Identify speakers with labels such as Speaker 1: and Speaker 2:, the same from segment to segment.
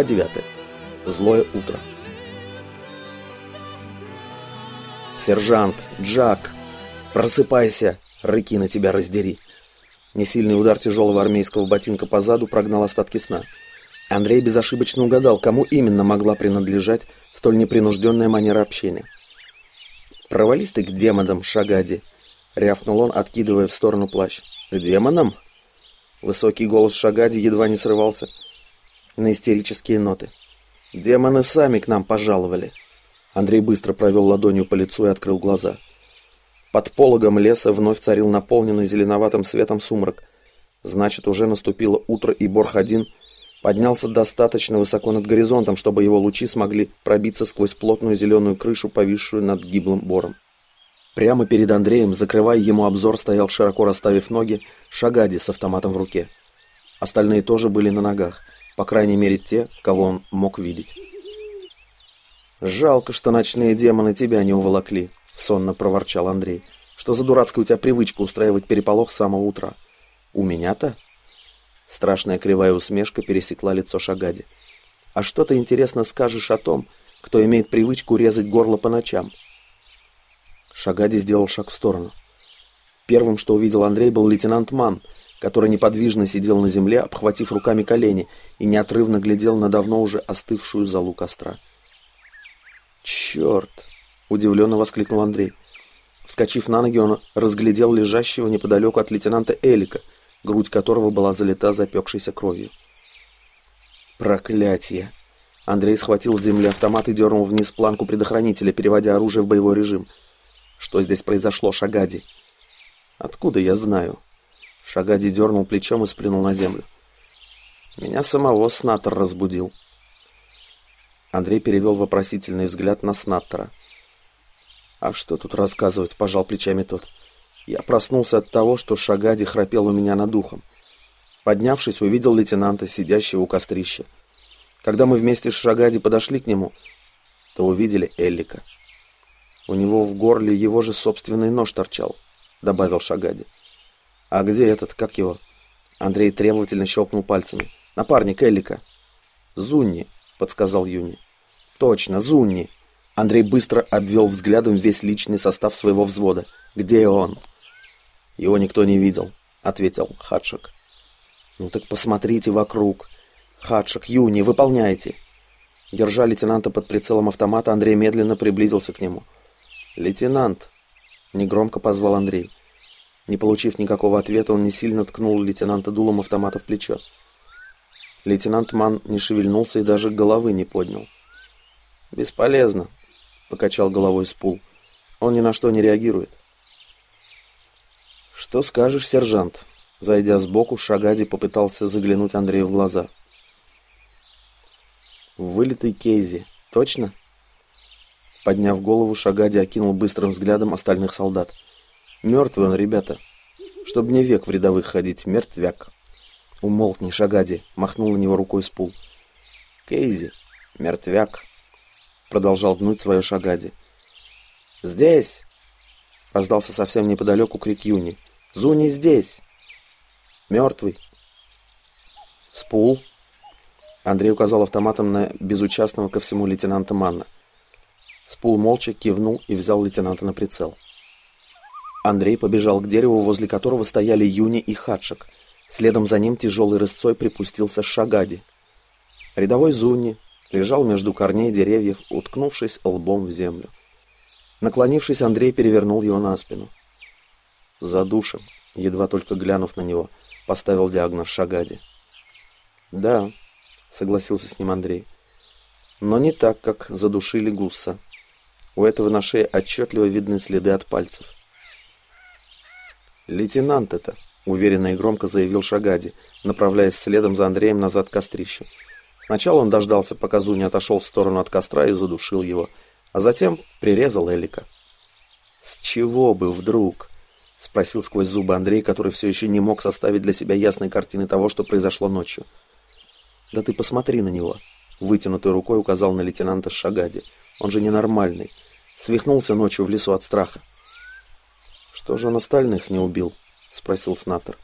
Speaker 1: Глава 9. Злое утро. «Сержант! Джак! Просыпайся! Рыки на тебя раздери!» Несильный удар тяжелого армейского ботинка по заду прогнал остатки сна. Андрей безошибочно угадал, кому именно могла принадлежать столь непринужденная манера общения. «Провались ты к демонам, Шагади!» — рявкнул он, откидывая в сторону плащ. «К демонам?» Высокий голос Шагади едва не срывался на истерические ноты. «Демоны сами к нам пожаловали!» Андрей быстро провел ладонью по лицу и открыл глаза. Под пологом леса вновь царил наполненный зеленоватым светом сумрак. Значит, уже наступило утро, и Борх-1 поднялся достаточно высоко над горизонтом, чтобы его лучи смогли пробиться сквозь плотную зеленую крышу, повисшую над гиблым бором. Прямо перед Андреем, закрывая ему обзор, стоял, широко расставив ноги, Шагади с автоматом в руке. Остальные тоже были на ногах, по крайней мере те, кого он мог видеть. «Жалко, что ночные демоны тебя не уволокли», — сонно проворчал Андрей. «Что за дурацкая у тебя привычка устраивать переполох с самого утра?» «У меня-то?» Страшная кривая усмешка пересекла лицо Шагади. «А что ты, интересно, скажешь о том, кто имеет привычку резать горло по ночам?» Шагади сделал шаг в сторону. Первым, что увидел Андрей, был лейтенант Ман, который неподвижно сидел на земле, обхватив руками колени, и неотрывно глядел на давно уже остывшую залу костра. «Черт!» — удивленно воскликнул Андрей. Вскочив на ноги, он разглядел лежащего неподалеку от лейтенанта Элика, грудь которого была залита запекшейся кровью. «Проклятие!» Андрей схватил с земли автомат и дернул вниз планку предохранителя, переводя оружие в боевой режим. «Что здесь произошло, Шагади?» «Откуда я знаю?» Шагади дернул плечом и сплюнул на землю. «Меня самого Снаттер разбудил». Андрей перевел вопросительный взгляд на Снаттера. «А что тут рассказывать?» – пожал плечами тот. Я проснулся от того, что Шагади храпел у меня над ухом. Поднявшись, увидел лейтенанта, сидящего у кострища. Когда мы вместе с Шагади подошли к нему, то увидели Эллика. У него в горле его же собственный нож торчал, добавил Шагади. А где этот, как его? Андрей требовательно щелкнул пальцами. Напарник Эллика. Зунни, подсказал Юни. Точно, Зунни. Андрей быстро обвел взглядом весь личный состав своего взвода. Где он? «Его никто не видел», — ответил Хадшик. «Ну так посмотрите вокруг. Хадшик, Юни, выполняйте». Держа лейтенанта под прицелом автомата, Андрей медленно приблизился к нему. «Лейтенант!» — негромко позвал Андрей. Не получив никакого ответа, он не сильно ткнул лейтенанта дулом автомата в плечо. Лейтенант Ман не шевельнулся и даже головы не поднял. «Бесполезно», — покачал головой Спул. «Он ни на что не реагирует». «Что скажешь, сержант?» Зайдя сбоку, Шагади попытался заглянуть Андрею в глаза. «Вылитый Кейзи. Точно?» Подняв голову, Шагади окинул быстрым взглядом остальных солдат. «Мертвый он, ребята. Чтоб мне век в рядовых ходить, мертвяк». «Умолкни, Шагади!» — махнул на него рукой Спул. «Кейзи, мертвяк!» — продолжал гнуть свое Шагади. «Здесь!» — раздался совсем неподалеку крик Юни. Зуни здесь. Мертвый. Спул. Андрей указал автоматом на безучастного ко всему лейтенанта Манна. Спул молча кивнул и взял лейтенанта на прицел. Андрей побежал к дереву, возле которого стояли Юни и Хадшик. Следом за ним тяжелой рысцой припустился Шагади. Рядовой Зуни лежал между корней деревьев, уткнувшись лбом в землю. Наклонившись, Андрей перевернул его на спину. Задушим, едва только глянув на него, поставил диагноз Шагади. Да, согласился с ним Андрей. Но не так, как задушили гусса. У этого на шее отчетливо видны следы от пальцев. «Лейтенант это», — уверенно и громко заявил Шагади, направляясь следом за Андреем назад к кострищу. Сначала он дождался, пока Зуни отошел в сторону от костра и задушил его, а затем прирезал Элика. «С чего бы вдруг?» — спросил сквозь зубы Андрей, который все еще не мог составить для себя ясной картины того, что произошло ночью. «Да ты посмотри на него!» — вытянутой рукой указал на лейтенанта Шагади. «Он же ненормальный. Свихнулся ночью в лесу от страха». «Что же он остальных не убил?» — спросил Снаттер.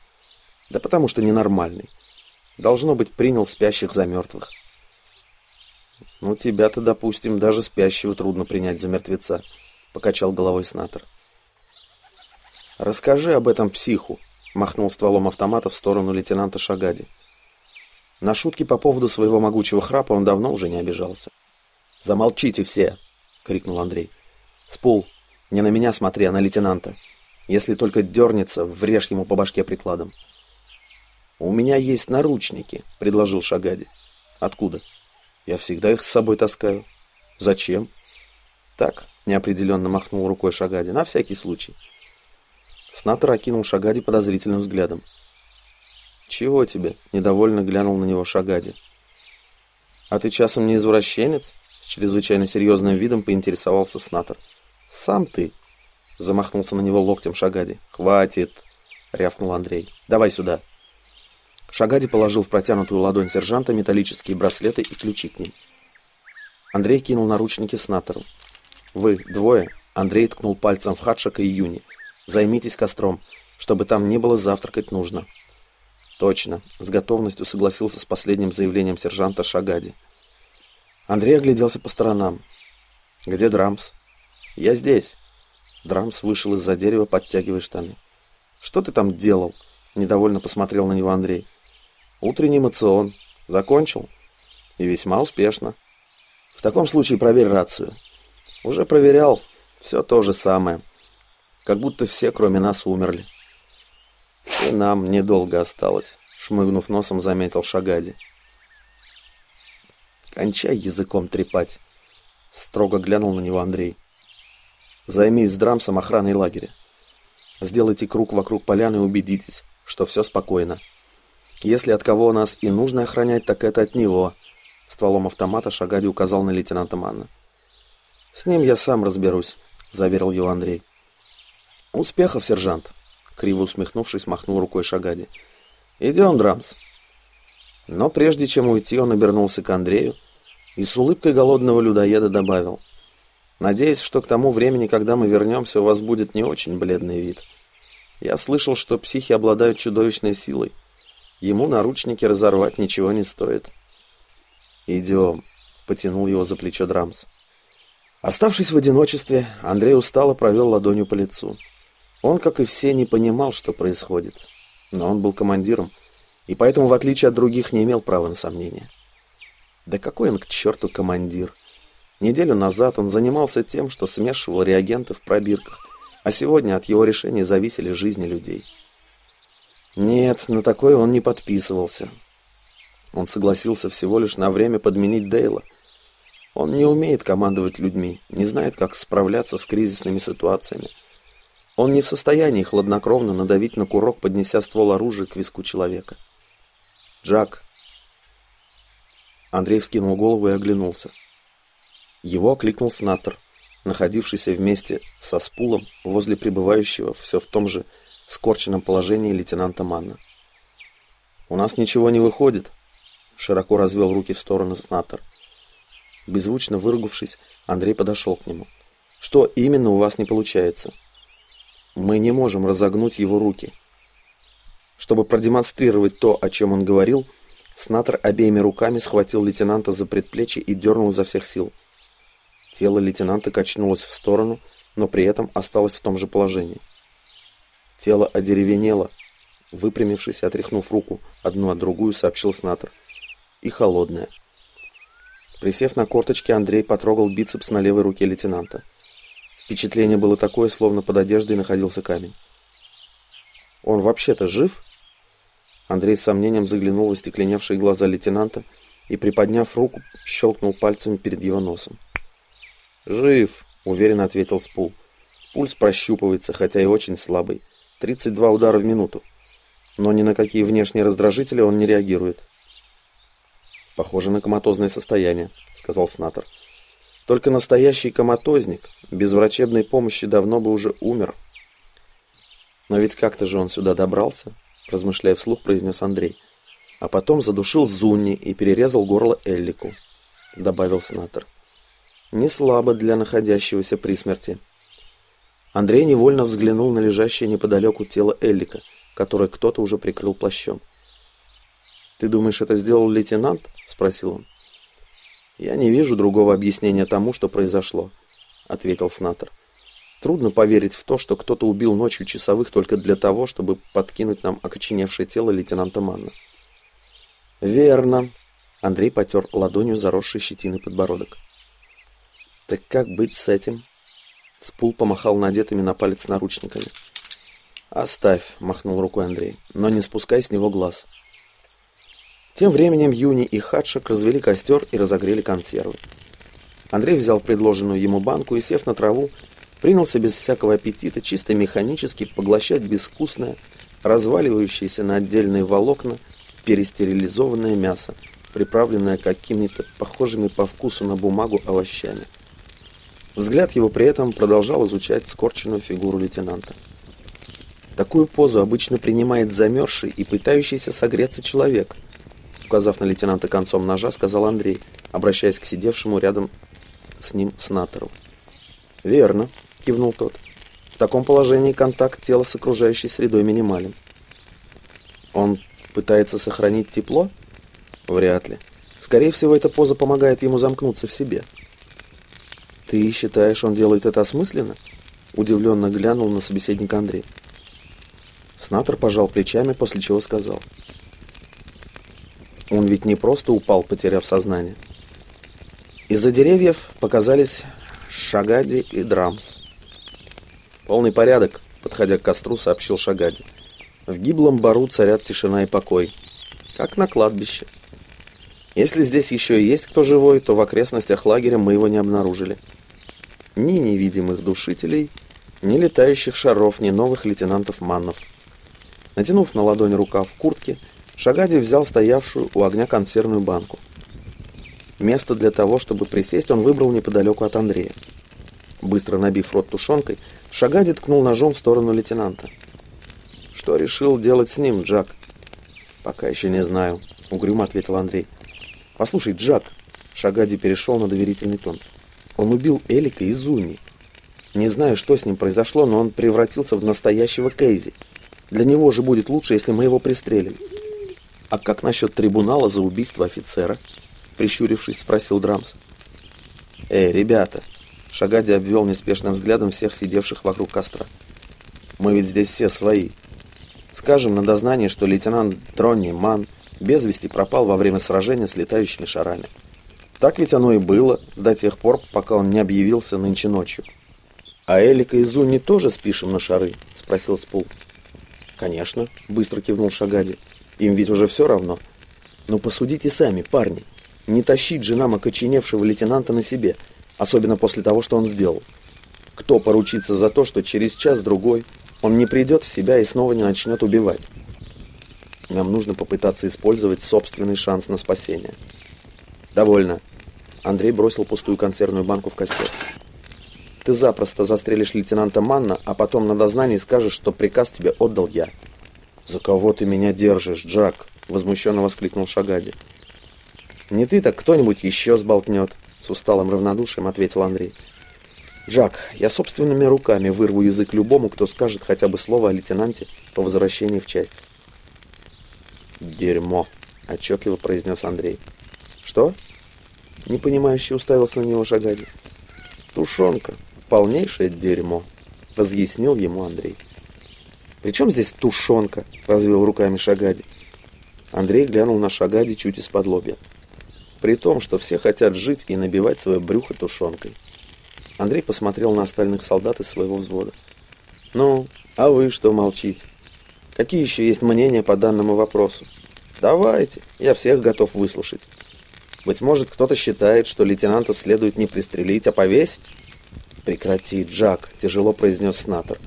Speaker 1: «Да потому что ненормальный. Должно быть, принял спящих за мертвых». «Ну, тебя-то, допустим, даже спящего трудно принять за мертвеца», — покачал головой Снатор. «Расскажи об этом психу», — махнул стволом автомата в сторону лейтенанта Шагади. На шутки по поводу своего могучего храпа он давно уже не обижался. «Замолчите все!» — крикнул Андрей. «Спул, не на меня смотри, а на лейтенанта. Если только дернется, врежь ему по башке прикладом». «У меня есть наручники», — предложил Шагади. «Откуда?» «Я всегда их с собой таскаю». «Зачем?» «Так», — неопределенно махнул рукой Шагади, — «на всякий случай». Снатор окинул Шагади подозрительным взглядом. «Чего тебе?» — недовольно глянул на него Шагади. «А ты часом не извращенец?» — с чрезвычайно серьезным видом поинтересовался Снатор. «Сам ты!» — замахнулся на него локтем Шагади. «Хватит!» — рявкнул Андрей. «Давай сюда!» Шагади положил в протянутую ладонь сержанта металлические браслеты и ключи к ним. Андрей кинул наручники Снатору. «Вы, двое!» — Андрей ткнул пальцем в Хадшака и Юни. «Займитесь костром. Чтобы там не было, завтракать нужно». «Точно!» — с готовностью согласился с последним заявлением сержанта Шагади. Андрей огляделся по сторонам. «Где Драмс?» «Я здесь». Драмс вышел из-за дерева, подтягивая штаны. «Что ты там делал?» — недовольно посмотрел на него Андрей. «Утренний мацион. Закончил?» «И весьма успешно». «В таком случае проверь рацию». «Уже проверял. Все то же самое. Как будто все, кроме нас, умерли». «И нам недолго осталось», — шмыгнув носом, заметил Шагади. «Кончай языком трепать», — строго глянул на него Андрей. «Займись с Драмсом охраной лагеря. Сделайте круг вокруг поляны и убедитесь, что все спокойно. Если от кого нас и нужно охранять, так это от него», — стволом автомата Шагади указал на лейтенанта Манна. «С ним я сам разберусь», — заверил его Андрей. «Успехов, сержант!» Криво усмехнувшись, махнул рукой Шагади. «Идем, Драмс». Но прежде чем уйти, он обернулся к Андрею и с улыбкой голодного людоеда добавил. «Надеюсь, что к тому времени, когда мы вернемся, у вас будет не очень бледный вид. Я слышал, что психи обладают чудовищной силой. Ему наручники разорвать ничего не стоит». «Идем», — потянул его за плечо Драмс. Оставшись в одиночестве, Андрей устало провел ладонью по лицу. Он, как и все, не понимал, что происходит. Но он был командиром, и поэтому, в отличие от других, не имел права на сомнения. Да какой он к черту командир? Неделю назад он занимался тем, что смешивал реагенты в пробирках, а сегодня от его решений зависели жизни людей. Нет, на такое он не подписывался. Он согласился всего лишь на время подменить Дейла. Он не умеет командовать людьми, не знает, как справляться с кризисными ситуациями. Он не в состоянии хладнокровно надавить на курок, поднеся ствол оружия к виску человека. «Джак!» Андрей вскинул голову и оглянулся. Его окликнул Снаттер, находившийся вместе со Спулом возле пребывающего все в том же скорченном положении лейтенанта Манна. «У нас ничего не выходит», — широко развел руки в сторону Снаттер. Беззвучно выругавшись, Андрей подошел к нему. «Что именно у вас не получается?» Мы не можем разогнуть его руки. Чтобы продемонстрировать то, о чем он говорил, Снатор обеими руками схватил лейтенанта за предплечье и дернул изо всех сил. Тело лейтенанта качнулось в сторону, но при этом осталось в том же положении. Тело одеревенело, выпрямившись и отряхнув руку, одну от другую, сообщил Снатор. И холодное. Присев на корточки, Андрей потрогал бицепс на левой руке лейтенанта. Впечатление было такое, словно под одеждой находился камень. «Он вообще-то жив?» Андрей с сомнением заглянул в остекленевшие глаза лейтенанта и, приподняв руку, щелкнул пальцами перед его носом. «Жив», — уверенно ответил Спул. «Пульс прощупывается, хотя и очень слабый. 32 удара в минуту. Но ни на какие внешние раздражители он не реагирует». «Похоже на коматозное состояние», — сказал Снатор. Только настоящий коматозник без врачебной помощи давно бы уже умер. Но ведь как-то же он сюда добрался, размышляя вслух, произнес Андрей. А потом задушил Зунни и перерезал горло Эллику, добавил Снатор. Не слабо для находящегося при смерти. Андрей невольно взглянул на лежащее неподалеку тело Эллика, которое кто-то уже прикрыл плащом. «Ты думаешь, это сделал лейтенант?» – спросил он. «Я не вижу другого объяснения тому, что произошло», — ответил Снатор. «Трудно поверить в то, что кто-то убил ночью часовых только для того, чтобы подкинуть нам окоченевшее тело лейтенанта Манна». «Верно», — Андрей потер ладонью заросший щетиной подбородок. «Так как быть с этим?» Спул помахал надетыми на палец наручниками. «Оставь», — махнул рукой Андрей, — «но не спускай с него глаз». Тем временем Юни и Хадшик развели костер и разогрели консервы. Андрей взял предложенную ему банку и, сев на траву, принялся без всякого аппетита чисто механически поглощать безвкусное, разваливающееся на отдельные волокна, перестерилизованное мясо, приправленное какими-то похожими по вкусу на бумагу овощами. Взгляд его при этом продолжал изучать скорченную фигуру лейтенанта. Такую позу обычно принимает замерзший и пытающийся согреться человек – указав на лейтенанта концом ножа, сказал Андрей, обращаясь к сидевшему рядом с ним снатору. «Верно», — кивнул тот. «В таком положении контакт тела с окружающей средой минимален». «Он пытается сохранить тепло?» «Вряд ли. Скорее всего, эта поза помогает ему замкнуться в себе». «Ты считаешь, он делает это осмысленно?» Удивленно глянул на собеседника Андрей. Снатор пожал плечами, после чего сказал — он ведь не просто упал, потеряв сознание. Из-за деревьев показались Шагади и Драмс. «Полный порядок», — подходя к костру, сообщил Шагади. «В гиблом бару царят тишина и покой, как на кладбище. Если здесь еще и есть кто живой, то в окрестностях лагеря мы его не обнаружили. Ни невидимых душителей, ни летающих шаров, ни новых лейтенантов Маннов. Натянув на ладонь рукав куртки, Шагади взял стоявшую у огня консервную банку. Место для того, чтобы присесть, он выбрал неподалеку от Андрея. Быстро набив рот тушенкой, Шагади ткнул ножом в сторону лейтенанта. «Что решил делать с ним, Джак?» «Пока еще не знаю», — угрюмо ответил Андрей. «Послушай, Джак», — Шагади перешел на доверительный тон, — «он убил Элика и Зуни. Не знаю, что с ним произошло, но он превратился в настоящего Кейзи. Для него же будет лучше, если мы его пристрелим». «А как насчет трибунала за убийство офицера?» Прищурившись, спросил Драмс. «Эй, ребята!» Шагади обвел неспешным взглядом всех сидевших вокруг костра. «Мы ведь здесь все свои. Скажем на дознание, что лейтенант Дронни Ман без вести пропал во время сражения с летающими шарами. Так ведь оно и было до тех пор, пока он не объявился нынче ночью. «А Элика и Зуни тоже спишем на шары?» – спросил Спул. «Конечно», – быстро кивнул Шагади. Им ведь уже все равно. Но посудите сами, парни. Не тащить же нам окоченевшего лейтенанта на себе, особенно после того, что он сделал. Кто поручится за то, что через час-другой он не придет в себя и снова не начнет убивать? Нам нужно попытаться использовать собственный шанс на спасение. Довольно. Андрей бросил пустую консервную банку в костер. Ты запросто застрелишь лейтенанта Манна, а потом на дознании скажешь, что приказ тебе отдал я. «За кого ты меня держишь, Джак?» — возмущенно воскликнул Шагади. «Не ты, так кто-нибудь еще сболтнет», — с усталым равнодушием ответил Андрей. «Джак, я собственными руками вырву язык любому, кто скажет хотя бы слово о лейтенанте по возвращении в часть». «Дерьмо», — отчетливо произнес Андрей. «Что?» — непонимающе уставился на него Шагади. «Тушенка. Полнейшее дерьмо», — разъяснил ему Андрей. «При чем здесь тушенка?» — развел руками Шагади. Андрей глянул на Шагади чуть из-под лобья. При том, что все хотят жить и набивать свое брюхо тушенкой. Андрей посмотрел на остальных солдат из своего взвода. «Ну, а вы что молчите? Какие еще есть мнения по данному вопросу? Давайте, я всех готов выслушать. Быть может, кто-то считает, что лейтенанта следует не пристрелить, а повесить?» «Прекрати, Джак», — тяжело произнес Снатор.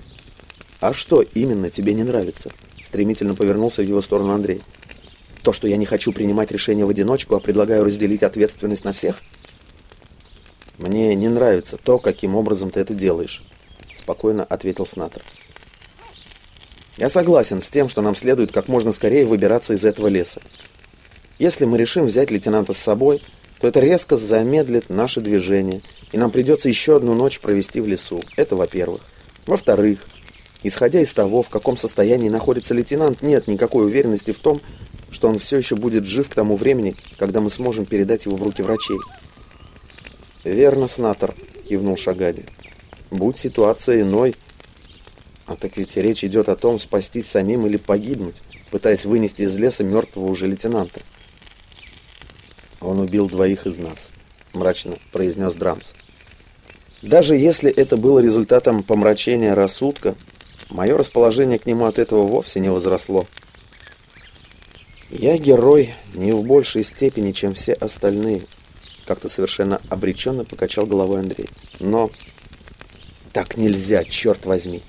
Speaker 1: «А что именно тебе не нравится?» Стремительно повернулся в его сторону Андрей. «То, что я не хочу принимать решения в одиночку, а предлагаю разделить ответственность на всех?» «Мне не нравится то, каким образом ты это делаешь», — спокойно ответил Снатор. «Я согласен с тем, что нам следует как можно скорее выбираться из этого леса. Если мы решим взять лейтенанта с собой, то это резко замедлит наше движение, и нам придется еще одну ночь провести в лесу. Это во-первых. Во-вторых, Исходя из того, в каком состоянии находится лейтенант, нет никакой уверенности в том, что он все еще будет жив к тому времени, когда мы сможем передать его в руки врачей. «Верно, Снатор», — кивнул Шагади. «Будь ситуация иной...» А так ведь речь идет о том, спастись самим или погибнуть, пытаясь вынести из леса мертвого уже лейтенанта. «Он убил двоих из нас», — мрачно произнес Драмс. «Даже если это было результатом помрачения рассудка, мое расположение к нему от этого вовсе не возросло. Я герой не в большей степени, чем все остальные», — как-то совершенно обреченно покачал головой Андрей. «Но так нельзя, черт возьми!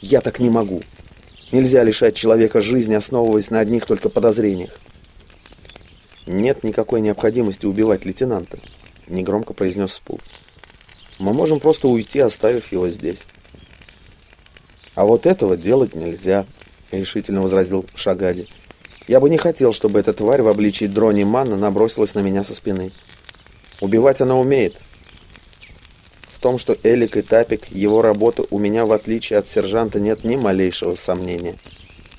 Speaker 1: Я так не могу!» Нельзя лишать человека жизни, основываясь на одних только подозрениях. «Нет никакой необходимости убивать лейтенанта», — негромко произнес Спул. «Мы можем просто уйти, оставив его здесь». «А вот этого делать нельзя», — решительно возразил Шагади. «Я бы не хотел, чтобы эта тварь в обличии дрони Манна набросилась на меня со спины. Убивать она умеет. В том, что Элик и Тапик, его работа у меня, в отличие от сержанта, нет ни малейшего сомнения».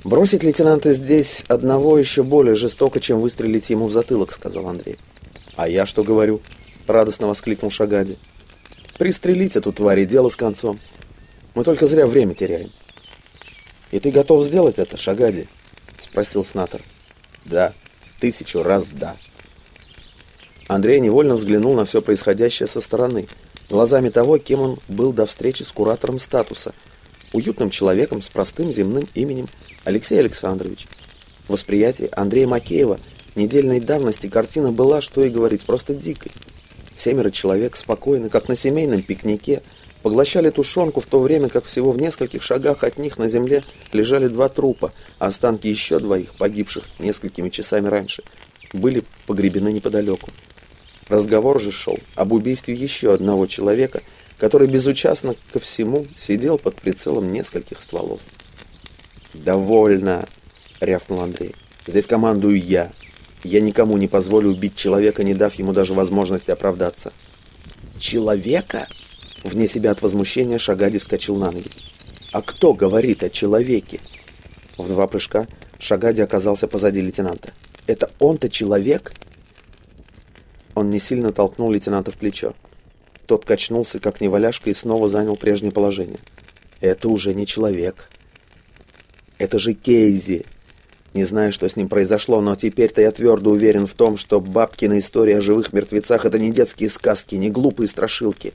Speaker 1: «Бросить лейтенанта здесь одного еще более жестоко, чем выстрелить ему в затылок», — сказал Андрей. «А я что говорю?» — радостно воскликнул Шагади. «Пристрелить эту тварь и дело с концом. Мы только зря время теряем». «И ты готов сделать это, Шагади?» — спросил Снатор. «Да, тысячу раз да». Андрей невольно взглянул на все происходящее со стороны, глазами того, кем он был до встречи с куратором статуса — уютным человеком с простым земным именем Алексей Александрович. В восприятии Андрея Макеева недельной давности картина была, что и говорить, просто дикой. Семеро человек спокойно, как на семейном пикнике, поглощали тушенку, в то время как всего в нескольких шагах от них на земле лежали два трупа, а останки еще двоих, погибших несколькими часами раньше, были погребены неподалеку. Разговор же шел об убийстве еще одного человека – который безучастно ко всему сидел под прицелом нескольких стволов. «Довольно!» — рявкнул Андрей. «Здесь командую я. Я никому не позволю убить человека, не дав ему даже возможности оправдаться». «Человека?» Вне себя от возмущения Шагади вскочил на ноги. «А кто говорит о человеке?» В два прыжка Шагади оказался позади лейтенанта. «Это он-то человек?» Он не сильно толкнул лейтенанта в плечо. Тот качнулся, как неваляшка, и снова занял прежнее положение. Это уже не человек. Это же Кейзи. Не знаю, что с ним произошло, но теперь-то я твердо уверен в том, что бабкина история о живых мертвецах — это не детские сказки, не глупые страшилки.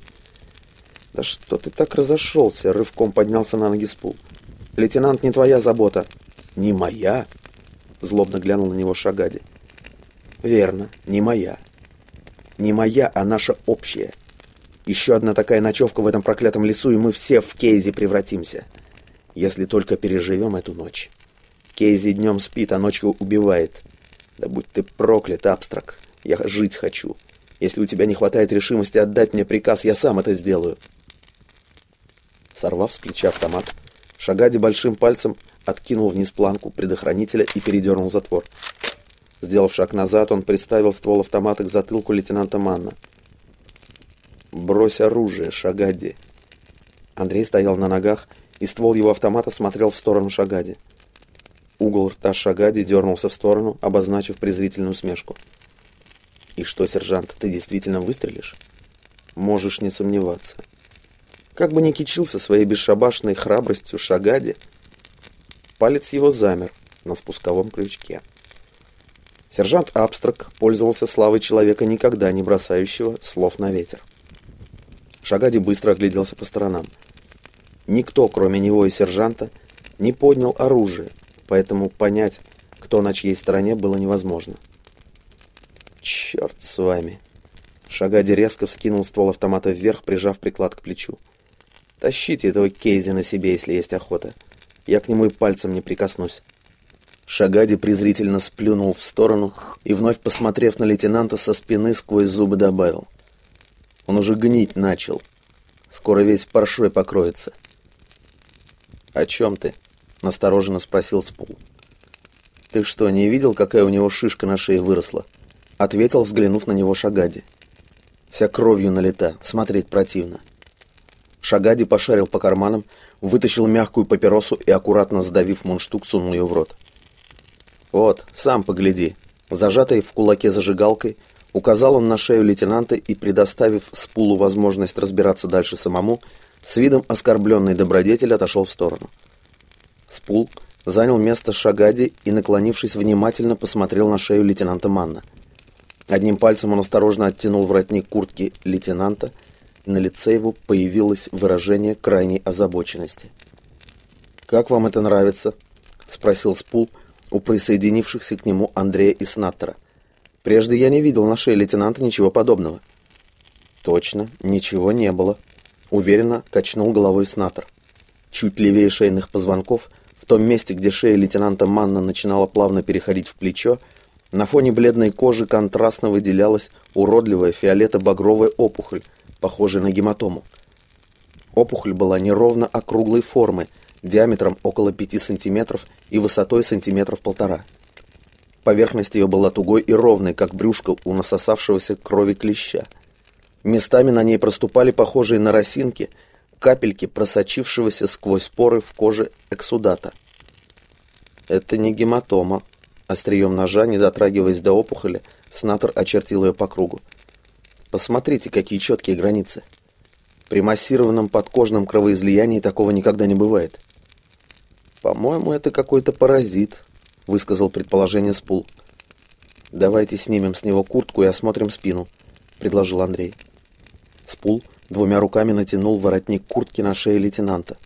Speaker 1: Да что ты так разошелся? Рывком поднялся на ноги Спул. Лейтенант, не твоя забота. Не моя? Злобно глянул на него Шагади. Верно, не моя. Не моя, а наша общая. Еще одна такая ночевка в этом проклятом лесу, и мы все в Кейзи превратимся. Если только переживем эту ночь. Кейзи днем спит, а ночью убивает. Да будь ты проклят, Абстрак. Я жить хочу. Если у тебя не хватает решимости отдать мне приказ, я сам это сделаю. Сорвав с плеча автомат, Шагади большим пальцем откинул вниз планку предохранителя и передернул затвор. Сделав шаг назад, он приставил ствол автомата к затылку лейтенанта Манна. «Брось оружие, Шагади!» Андрей стоял на ногах, и ствол его автомата смотрел в сторону Шагади. Угол рта Шагади дернулся в сторону, обозначив презрительную усмешку. «И что, сержант, ты действительно выстрелишь?» «Можешь не сомневаться». Как бы ни кичился своей бесшабашной храбростью Шагади, палец его замер на спусковом крючке. Сержант Абстрак пользовался славой человека, никогда не бросающего слов на ветер. Шагади быстро огляделся по сторонам. Никто, кроме него и сержанта, не поднял оружие, поэтому понять, кто на чьей стороне, было невозможно. «Черт с вами!» Шагади резко вскинул ствол автомата вверх, прижав приклад к плечу. «Тащите этого Кейзи на себе, если есть охота. Я к нему и пальцем не прикоснусь». Шагади презрительно сплюнул в сторону и, вновь посмотрев на лейтенанта со спины, сквозь зубы добавил. Он уже гнить начал. Скоро весь паршой покроется. «О чем ты?» — настороженно спросил Спул. «Ты что, не видел, какая у него шишка на шее выросла?» — ответил, взглянув на него Шагади. «Вся кровью налита, смотреть противно». Шагади пошарил по карманам, вытащил мягкую папиросу и, аккуратно сдавив мундштук, сунул ее в рот. «Вот, сам погляди». Зажатой в кулаке зажигалкой, Указал он на шею лейтенанта и, предоставив Спулу возможность разбираться дальше самому, с видом оскорбленной добродетели отошел в сторону. Спул занял место Шагади и, наклонившись, внимательно посмотрел на шею лейтенанта Манна. Одним пальцем он осторожно оттянул воротник куртки лейтенанта, и на лице его появилось выражение крайней озабоченности. «Как вам это нравится?» — спросил Спул у присоединившихся к нему Андрея и Снаттера. «Прежде я не видел на шее лейтенанта ничего подобного». «Точно, ничего не было», — уверенно качнул головой Снаттер. Чуть левее шейных позвонков том месте, где шея лейтенанта Манна начинала плавно переходить в плечо, на фоне бледной кожи контрастно выделялась уродливая фиолето-багровая опухоль, похожая на гематому. Опухоль была неровно округлой формы, диаметром около 5 сантиметров и высотой сантиметров полтора. Поверхность ее была тугой и ровной, как брюшко у насосавшегося крови клеща. Местами на ней проступали похожие на росинки – капельки просочившегося сквозь поры в коже эксудата. Это не гематома. Острием ножа, не дотрагиваясь до опухоли, Снатор очертил ее по кругу. Посмотрите, какие четкие границы. При массированном подкожном кровоизлиянии такого никогда не бывает. «По-моему, это какой-то паразит», — высказал предположение Спул. «Давайте снимем с него куртку и осмотрим спину», — предложил Андрей. Спул Двумя руками натянул воротник куртки на шее лейтенанта.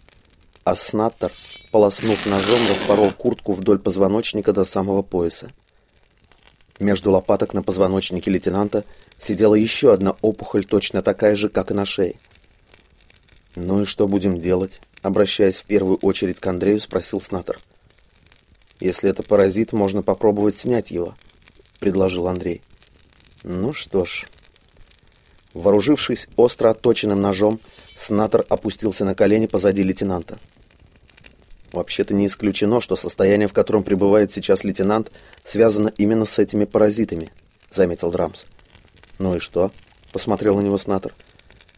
Speaker 1: А Снаттер, полоснув ножом, распорол куртку вдоль позвоночника до самого пояса. Между лопаток на позвоночнике лейтенанта сидела еще одна опухоль, точно такая же, как и на шее. «Ну и что будем делать?» Обращаясь в первую очередь к Андрею, спросил Снаттер. «Если это паразит, можно попробовать снять его», — предложил Андрей. «Ну что ж», Вооружившись остро отточенным ножом, Снатор опустился на колени позади лейтенанта. Вообще-то не исключено, что состояние, в котором пребывает сейчас лейтенант, связано именно с этими паразитами, заметил Драмс. Ну и что? посмотрел на него Снатор.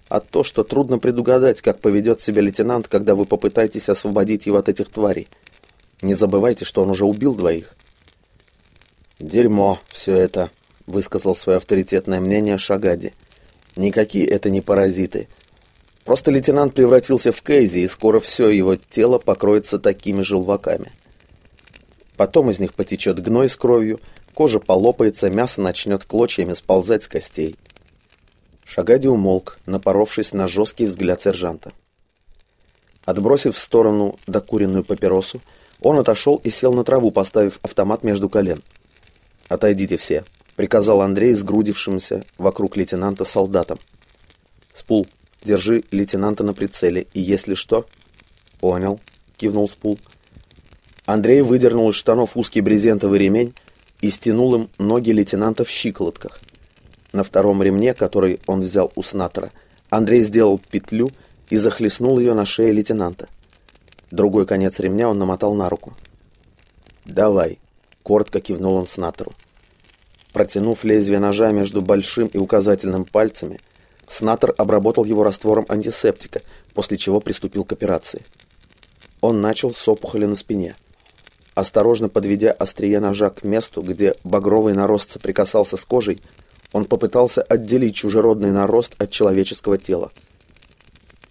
Speaker 1: А то, что трудно предугадать, как поведет себя лейтенант, когда вы попытаетесь освободить его от этих тварей. Не забывайте, что он уже убил двоих. Дерьмо все это, высказал свое авторитетное мнение Шагади. Никакие это не паразиты. Просто лейтенант превратился в Кейзи, и скоро все его тело покроется такими желваками. Потом из них потечет гной с кровью, кожа полопается, мясо начнет клочьями сползать с костей. Шагади умолк, напоровшись на жесткий взгляд сержанта. Отбросив в сторону докуренную папиросу, он отошел и сел на траву, поставив автомат между колен. «Отойдите все», — приказал Андрей сгрудившимся вокруг лейтенанта солдатам. «Спул, держи лейтенанта на прицеле, и если что...» «Понял», — кивнул Спул. Андрей выдернул из штанов узкий брезентовый ремень и стянул им ноги лейтенанта в щиколотках. На втором ремне, который он взял у снатора, Андрей сделал петлю и захлестнул ее на шее лейтенанта. Другой конец ремня он намотал на руку. «Давай», — коротко кивнул он снатору. Протянув лезвие ножа между большим и указательным пальцами, Снатор обработал его раствором антисептика, после чего приступил к операции. Он начал с опухоли на спине. Осторожно подведя острие ножа к месту, где багровый нарост соприкасался с кожей, он попытался отделить чужеродный нарост от человеческого тела.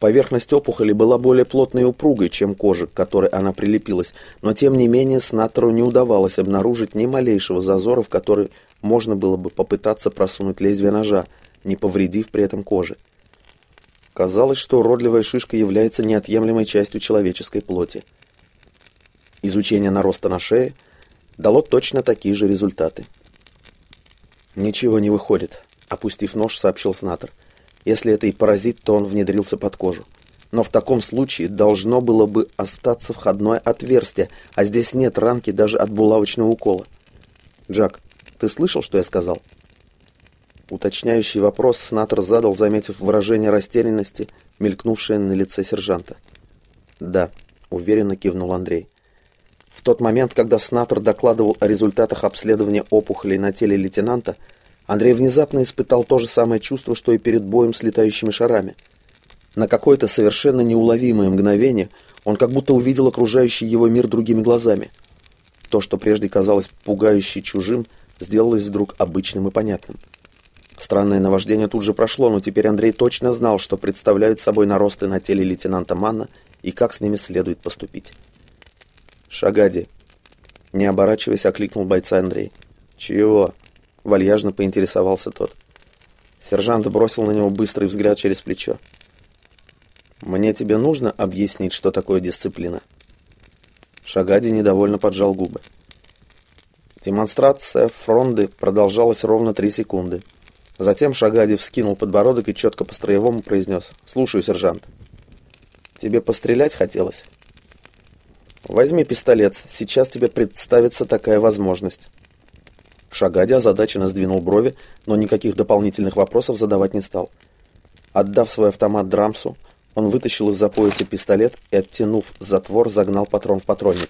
Speaker 1: Поверхность опухоли была более плотной и упругой, чем кожа, к которой она прилепилась, но тем не менее Снатору не удавалось обнаружить ни малейшего зазора, в который можно было бы попытаться просунуть лезвие ножа, не повредив при этом кожи. Казалось, что уродливая шишка является неотъемлемой частью человеческой плоти. Изучение нароста на шее дало точно такие же результаты. «Ничего не выходит», — опустив нож, сообщил Снатор. «Если это и паразит, то он внедрился под кожу. Но в таком случае должно было бы остаться входное отверстие, а здесь нет ранки даже от булавочного укола. Джак, ты слышал, что я сказал?» Уточняющий вопрос Снатор задал, заметив выражение растерянности, мелькнувшее на лице сержанта. «Да», — уверенно кивнул Андрей. В тот момент, когда Снатор докладывал о результатах обследования опухолей на теле лейтенанта, Андрей внезапно испытал то же самое чувство, что и перед боем с летающими шарами. На какое-то совершенно неуловимое мгновение он как будто увидел окружающий его мир другими глазами. То, что прежде казалось пугающе чужим — сделалось вдруг обычным и понятным. Странное наваждение тут же прошло, но теперь Андрей точно знал, что представляют собой наросты на теле лейтенанта Манна и как с ними следует поступить. «Шагади!» Не оборачиваясь, окликнул бойца Андрей. «Чего?» — вальяжно поинтересовался тот. Сержант бросил на него быстрый взгляд через плечо. «Мне тебе нужно объяснить, что такое дисциплина?» Шагади недовольно поджал губы. Демонстрация фронды продолжалась ровно три секунды. Затем Шагади вскинул подбородок и четко по-строевому произнес «Слушаю, сержант». «Тебе пострелять хотелось?» «Возьми пистолет, сейчас тебе представится такая возможность». Шагади озадаченно сдвинул брови, но никаких дополнительных вопросов задавать не стал. Отдав свой автомат Драмсу, он вытащил из-за пояса пистолет и, оттянув затвор, загнал патрон в патронник.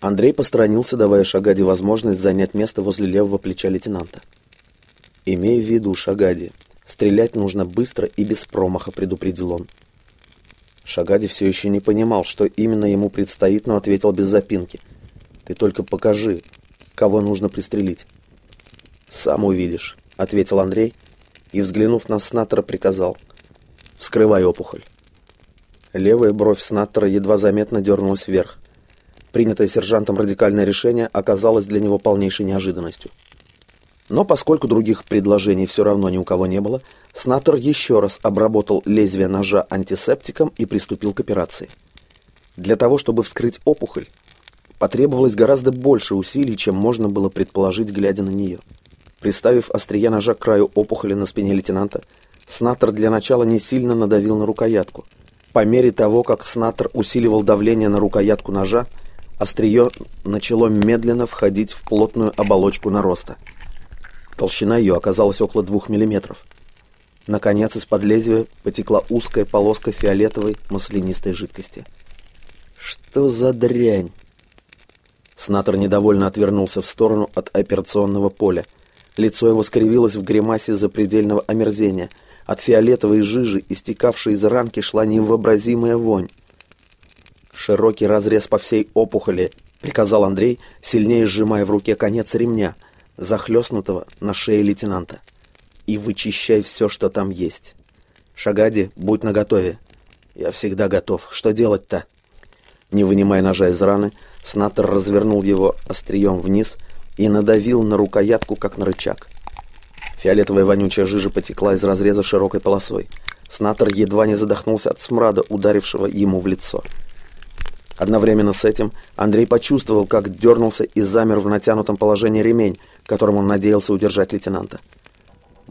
Speaker 1: Андрей посторонился, давая Шагади возможность занять место возле левого плеча лейтенанта. «Имей в виду, Шагади, стрелять нужно быстро и без промаха», — предупредил он. Шагади все еще не понимал, что именно ему предстоит, но ответил без запинки. «Ты только покажи, кого нужно пристрелить». «Сам увидишь», — ответил Андрей и, взглянув на Снаттера, приказал — Вскрывай опухоль. Левая бровь Снаттера едва заметно дернулась вверх. Принятое сержантом радикальное решение оказалось для него полнейшей неожиданностью. Но поскольку других предложений все равно ни у кого не было, Снаттер еще раз обработал лезвие ножа антисептиком и приступил к операции. Для того, чтобы вскрыть опухоль, потребовалось гораздо больше усилий, чем можно было предположить, глядя на нее. Приставив острие ножа к краю опухоли на спине лейтенанта, Снатор для начала не сильно надавил на рукоятку. По мере того, как Снатор усиливал давление на рукоятку ножа, острие начало медленно входить в плотную оболочку нароста. Толщина ее оказалась около двух миллиметров. Наконец, из-под лезвия потекла узкая полоска фиолетовой маслянистой жидкости. «Что за дрянь?» Снатор недовольно отвернулся в сторону от операционного поля. Лицо его скривилось в гримасе запредельного омерзения – от фиолетовой жижи, истекавшей из ранки, шла невообразимая вонь. «Широкий разрез по всей опухоли», — приказал Андрей, сильнее сжимая в руке конец ремня, захлестнутого на шее лейтенанта. «И вычищай все, что там есть. Шагади, будь наготове». «Я всегда готов. Что делать-то?» Не вынимая ножа из раны, Снаттер развернул его острием вниз и надавил на рукоятку, как на рычаг. Фиолетовая вонючая жижа потекла из разреза широкой полосой. Снатор едва не задохнулся от смрада, ударившего ему в лицо. Одновременно с этим Андрей почувствовал, как дернулся и замер в натянутом положении ремень, которым он надеялся удержать лейтенанта.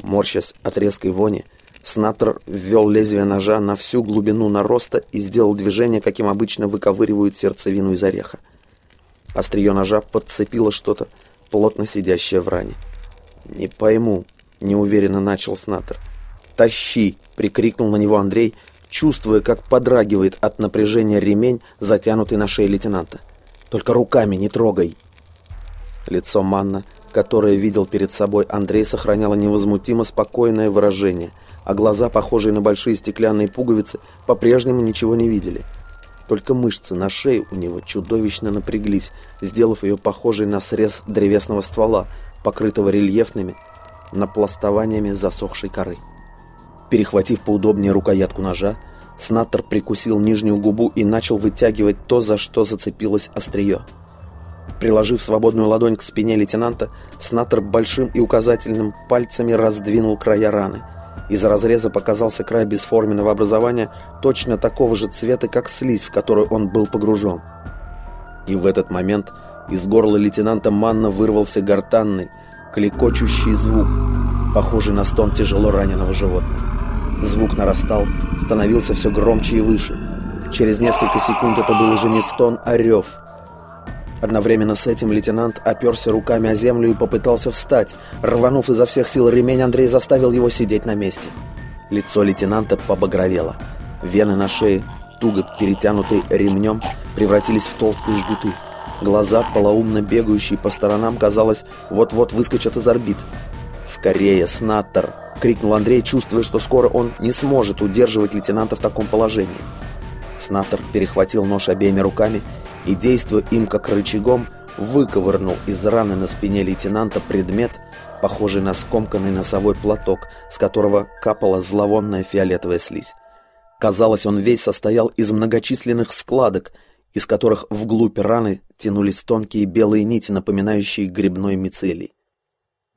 Speaker 1: Морщась от резкой вони, Снаттер ввел лезвие ножа на всю глубину нароста и сделал движение, каким обычно выковыривают сердцевину из ореха. Острие ножа подцепило что-то, плотно сидящее в ране. «Не пойму», неуверенно начал Снатор. «Тащи!» — прикрикнул на него Андрей, чувствуя, как подрагивает от напряжения ремень, затянутый на шее лейтенанта. «Только руками не трогай!» Лицо Манна, которое видел перед собой Андрей, сохраняло невозмутимо спокойное выражение, а глаза, похожие на большие стеклянные пуговицы, по-прежнему ничего не видели. Только мышцы на шее у него чудовищно напряглись, сделав ее похожей на срез древесного ствола, покрытого рельефными, напластованиями засохшей коры. Перехватив поудобнее рукоятку ножа, Снаттер прикусил нижнюю губу и начал вытягивать то, за что зацепилось острие. Приложив свободную ладонь к спине лейтенанта, Снаттер большим и указательным пальцами раздвинул края раны. Из разреза показался край бесформенного образования, точно такого же цвета, как слизь, в которую он был погружен. И в этот момент из горла лейтенанта Манна вырвался гортанный, клекочущий звук, похожий на стон тяжело раненого животного. Звук нарастал, становился все громче и выше. Через несколько секунд это был уже не стон, а рев. Одновременно с этим лейтенант оперся руками о землю и попытался встать. Рванув изо всех сил ремень, Андрей заставил его сидеть на месте. Лицо лейтенанта побагровело. Вены на шее, туго перетянутые ремнем, превратились в толстые жгуты. Глаза, полоумно бегающие по сторонам, казалось, вот-вот выскочат из орбит. «Скорее, Снаттер!» — крикнул Андрей, чувствуя, что скоро он не сможет удерживать лейтенанта в таком положении. Снаттер перехватил нож обеими руками и, действуя им как рычагом, выковырнул из раны на спине лейтенанта предмет, похожий на скомканный носовой платок, с которого капала зловонная фиолетовая слизь. Казалось, он весь состоял из многочисленных складок, из которых вглубь раны тянулись тонкие белые нити, напоминающие грибной мицелий.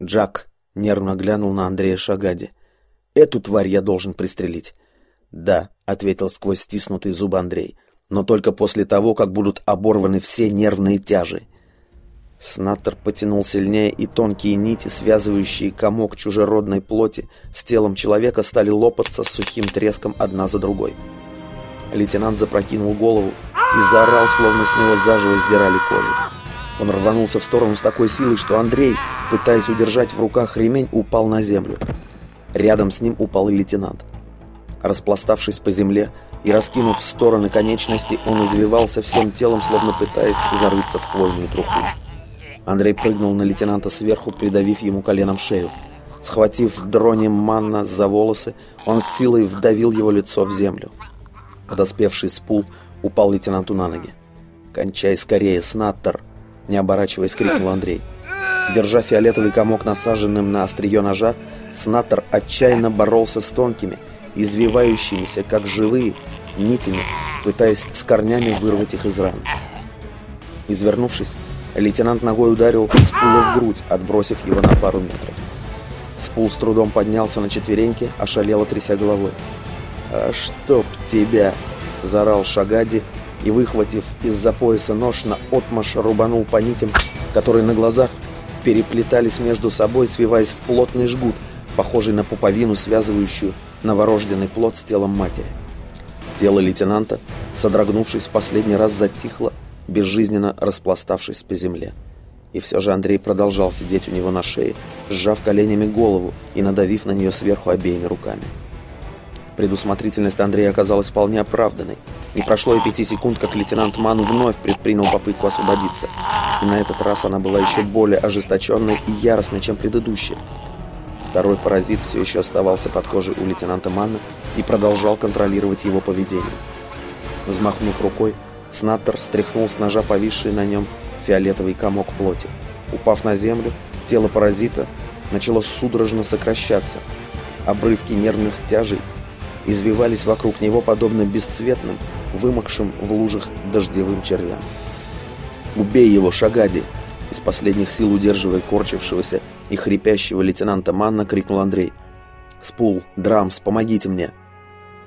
Speaker 1: Джак нервно глянул на Андрея Шагади. «Эту тварь я должен пристрелить». «Да», — ответил сквозь стиснутые зубы Андрей, «но только после того, как будут оборваны все нервные тяжи». Снаттер потянул сильнее, и тонкие нити, связывающие комок чужеродной плоти с телом человека, стали лопаться с сухим треском одна за другой. Лейтенант запрокинул голову и заорал, словно с него заживо сдирали кожу. Он рванулся в сторону с такой силой, что Андрей, пытаясь удержать в руках ремень, упал на землю. Рядом с ним упал и лейтенант. Распластавшись по земле и раскинув в стороны конечности, он извивался всем телом, словно пытаясь зарыться в хвойную труху. Андрей прыгнул на лейтенанта сверху, придавив ему коленом шею. Схватив дрони Манна за волосы, он с силой вдавил его лицо в землю. Подоспевший спул упал лейтенанту на ноги. «Кончай скорее, Снаттер!» Не оборачиваясь, крикнул Андрей. Держа фиолетовый комок насаженным на острие ножа, Снаттер отчаянно боролся с тонкими, извивающимися, как живые, нитями, пытаясь с корнями вырвать их из ран. Извернувшись, лейтенант ногой ударил Спула в грудь, отбросив его на пару метров. Спул с трудом поднялся на четвереньки, ошалело тряся головой. «А чтоб тебя!» – заорал Шагади и, выхватив из-за пояса нож на отмаш, рубанул по нитям, которые на глазах переплетались между собой, свиваясь в плотный жгут, похожий на пуповину, связывающую новорожденный плод с телом матери. Тело лейтенанта, содрогнувшись в последний раз, затихло, безжизненно распластавшись по земле. И все же Андрей продолжал сидеть у него на шее, сжав коленями голову и надавив на нее сверху обеими руками. Предусмотрительность Андрея оказалась вполне оправданной. Не прошло и пяти секунд, как лейтенант Ман вновь предпринял попытку освободиться. И на этот раз она была еще более ожесточенной и яростной, чем предыдущая. Второй паразит все еще оставался под кожей у лейтенанта Манна и продолжал контролировать его поведение. Взмахнув рукой, Снаттер стряхнул с ножа повисший на нем фиолетовый комок плоти. Упав на землю, тело паразита начало судорожно сокращаться. Обрывки нервных тяжей извивались вокруг него подобно бесцветным, вымокшим в лужах дождевым червям. «Убей его, Шагади!» Из последних сил удерживая корчившегося и хрипящего лейтенанта Манна, крикнул Андрей. «Спул, Драмс, помогите мне!»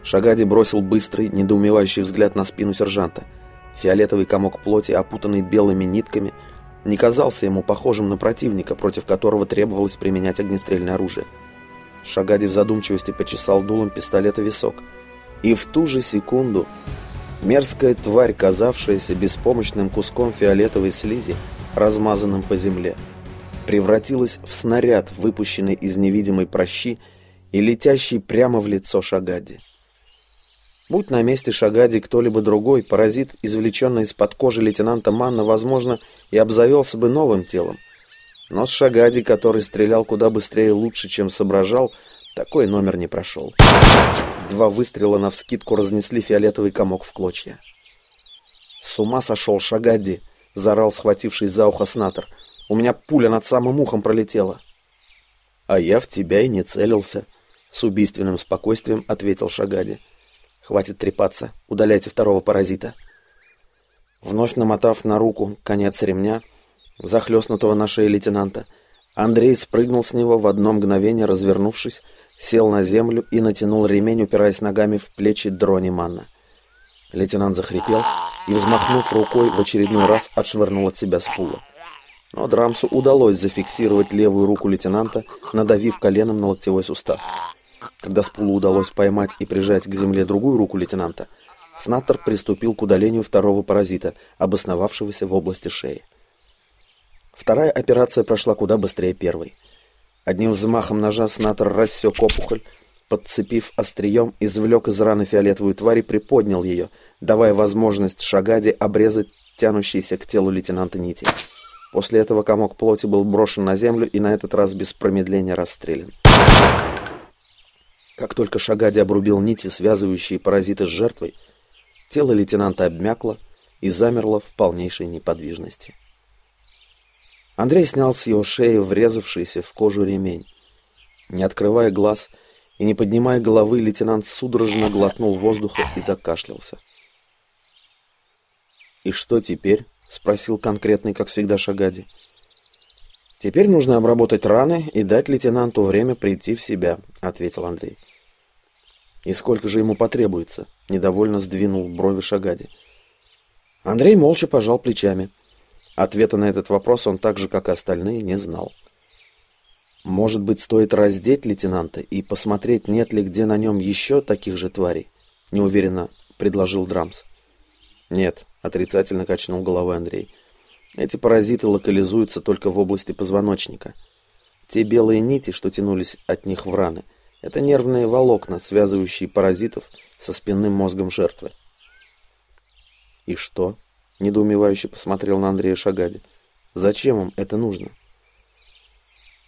Speaker 1: Шагади бросил быстрый, недоумевающий взгляд на спину сержанта. Фиолетовый комок плоти, опутанный белыми нитками, не казался ему похожим на противника, против которого требовалось применять огнестрельное оружие. Шагади в задумчивости почесал дулом пистолета висок. И в ту же секунду мерзкая тварь, казавшаяся беспомощным куском фиолетовой слизи, размазанным по земле, превратилась в снаряд, выпущенный из невидимой прощи и летящий прямо в лицо Шагади. Будь на месте Шагади кто-либо другой, паразит, извлеченный из-под кожи лейтенанта Манна, возможно, и обзавелся бы новым телом, но с Шагади, который стрелял куда быстрее и лучше, чем соображал, такой номер не прошел. Два выстрела навскидку разнесли фиолетовый комок в клочья. «С ума сошел Шагади!» — заорал схватившись за ухо снатор. «У меня пуля над самым ухом пролетела». «А я в тебя и не целился», — с убийственным спокойствием ответил Шагади. «Хватит трепаться, удаляйте второго паразита». Вновь намотав на руку конец ремня, — захлестнутого на шее лейтенанта. Андрей спрыгнул с него в одно мгновение, развернувшись, сел на землю и натянул ремень, упираясь ногами в плечи дрони Манна. Лейтенант захрипел и, взмахнув рукой, в очередной раз отшвырнул от себя спула. Но Драмсу удалось зафиксировать левую руку лейтенанта, надавив коленом на локтевой сустав. Когда Спулу удалось поймать и прижать к земле другую руку лейтенанта, Снаттер приступил к удалению второго паразита, обосновавшегося в области шеи. Вторая операция прошла куда быстрее первой. Одним взмахом ножа снатор рассек опухоль, подцепив острием, извлек из раны фиолетовую тварь и приподнял ее, давая возможность Шагаде обрезать тянущиеся к телу лейтенанта нити. После этого комок плоти был брошен на землю и на этот раз без промедления расстрелян. Как только Шагади обрубил нити, связывающие паразиты с жертвой, тело лейтенанта обмякло и замерло в полнейшей неподвижности. Андрей снял с его шеи врезавшийся в кожу ремень. Не открывая глаз и не поднимая головы, лейтенант судорожно глотнул воздуха и закашлялся. «И что теперь?» — спросил конкретный, как всегда, Шагади. «Теперь нужно обработать раны и дать лейтенанту время прийти в себя», — ответил Андрей. «И сколько же ему потребуется?» — недовольно сдвинул брови Шагади. Андрей молча пожал плечами. Ответа на этот вопрос он так же, как и остальные, не знал. Может быть, стоит раздеть лейтенанта и посмотреть, нет ли где на нем еще таких же тварей? Неуверенно предложил Драмс. Нет, отрицательно качнул головой Андрей. Эти паразиты локализуются только в области позвоночника. Те белые нити, что тянулись от них в раны, это нервные волокна, связывающие паразитов со спинным мозгом жертвы. И что? Недоумевающе посмотрел на Андрея Шагади. Зачем им это нужно?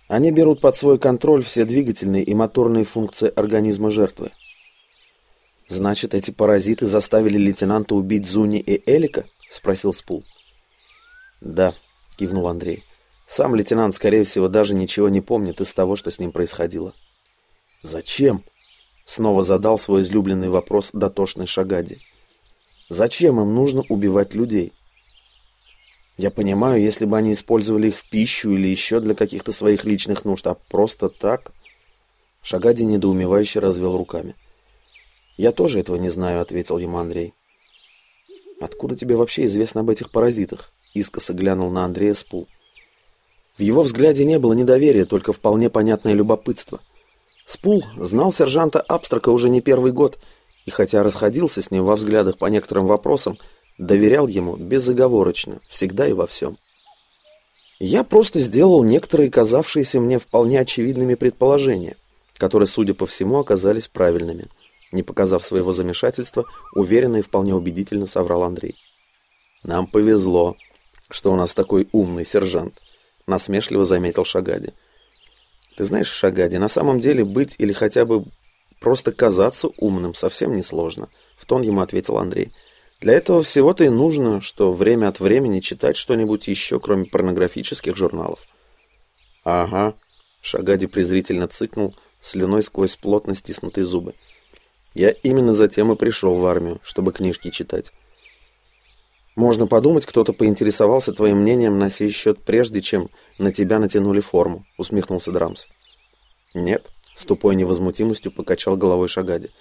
Speaker 1: Они берут под свой контроль все двигательные и моторные функции организма жертвы. Значит, эти паразиты заставили лейтенанта убить Зуни и Элика? Спросил Спул. Да, кивнул Андрей. Сам лейтенант, скорее всего, даже ничего не помнит из того, что с ним происходило. Зачем? Снова задал свой излюбленный вопрос дотошный Шагади. Зачем им нужно убивать людей? Я понимаю, если бы они использовали их в пищу или еще для каких-то своих личных нужд, а просто так... Шагади недоумевающе развел руками. «Я тоже этого не знаю», — ответил ему Андрей. «Откуда тебе вообще известно об этих паразитах?» — искоса глянул на Андрея Спул. В его взгляде не было недоверия, только вполне понятное любопытство. Спул знал сержанта Абстрака уже не первый год и хотя расходился с ним во взглядах по некоторым вопросам, доверял ему безоговорочно, всегда и во всем. Я просто сделал некоторые казавшиеся мне вполне очевидными предположения, которые, судя по всему, оказались правильными. Не показав своего замешательства, уверенно и вполне убедительно соврал Андрей. «Нам повезло, что у нас такой умный сержант», — насмешливо заметил Шагади. «Ты знаешь, Шагади, на самом деле быть или хотя бы Просто казаться умным совсем несложно, в тон ему ответил Андрей. Для этого всего-то и нужно, что время от времени читать что-нибудь еще, кроме порнографических журналов. Ага, Шагади презрительно цыкнул, слюной сквозь плотно стиснутые зубы. Я именно затем и пришел в армию, чтобы книжки читать. Можно подумать, кто-то поинтересовался твоим мнением на сей счет прежде, чем на тебя натянули форму, усмехнулся Драмс. Нет, с тупой невозмутимостью покачал головой Шагади.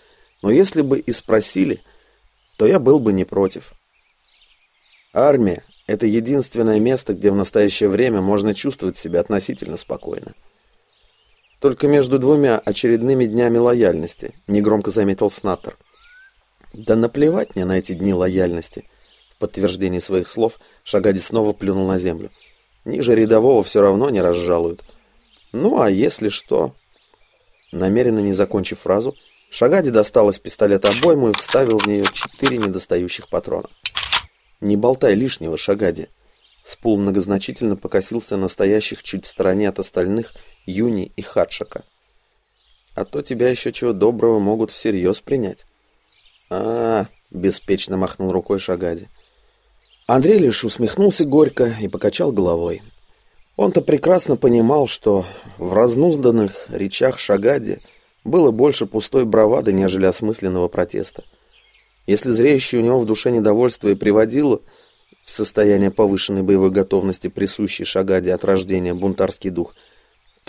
Speaker 1: Но если бы и спросили, то я был бы не против. Армия — это единственное место, где в настоящее время можно чувствовать себя относительно спокойно. Только между двумя очередными днями лояльности, негромко заметил Снаттер. Да наплевать мне на эти дни лояльности. В подтверждении своих слов Шагади снова плюнул на землю. Ниже рядового все равно не разжалуют. Ну, а если что... Намеренно не закончив фразу, Шагади достал из пистолета обойму и вставил в нее четыре недостающих патрона. «Не болтай лишнего, Шагади!» Спул многозначительно покосился на стоящих чуть в стороне от остальных Юни и Хадшака. «А то тебя еще чего доброго могут всерьез принять». А, -а, -а беспечно махнул рукой Шагади. Андрей лишь усмехнулся горько и покачал головой. Он-то прекрасно понимал, что в разнузданных речах Шагади было больше пустой бравады, нежели осмысленного протеста. Если зреющее у него в душе недовольство и приводило в состояние повышенной боевой готовности присущий Шагаде от рождения бунтарский дух,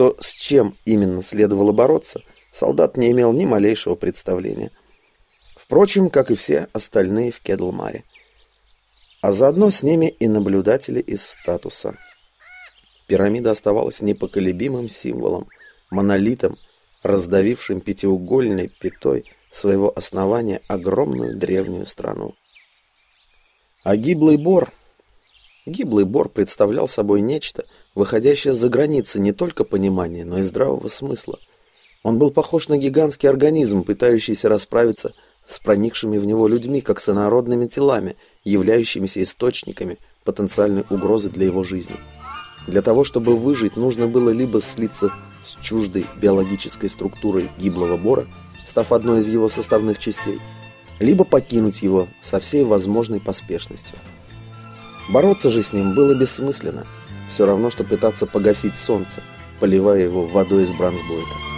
Speaker 1: то с чем именно следовало бороться, солдат не имел ни малейшего представления. Впрочем, как и все остальные в Кедлмаре. А заодно с ними и наблюдатели из статуса – Пирамида оставалась непоколебимым символом, монолитом, раздавившим пятиугольной пятой своего основания огромную древнюю страну. А гиблый бор... Гиблый бор представлял собой нечто, выходящее за границы не только понимания, но и здравого смысла. Он был похож на гигантский организм, пытающийся расправиться с проникшими в него людьми, как с инородными телами, являющимися источниками потенциальной угрозы для его жизни. Для того, чтобы выжить, нужно было либо слиться с чуждой биологической структурой гиблого бора, став одной из его составных частей, либо покинуть его со всей возможной поспешностью. Бороться же с ним было бессмысленно. Все равно, что пытаться погасить солнце, поливая его водой из бронзбойта.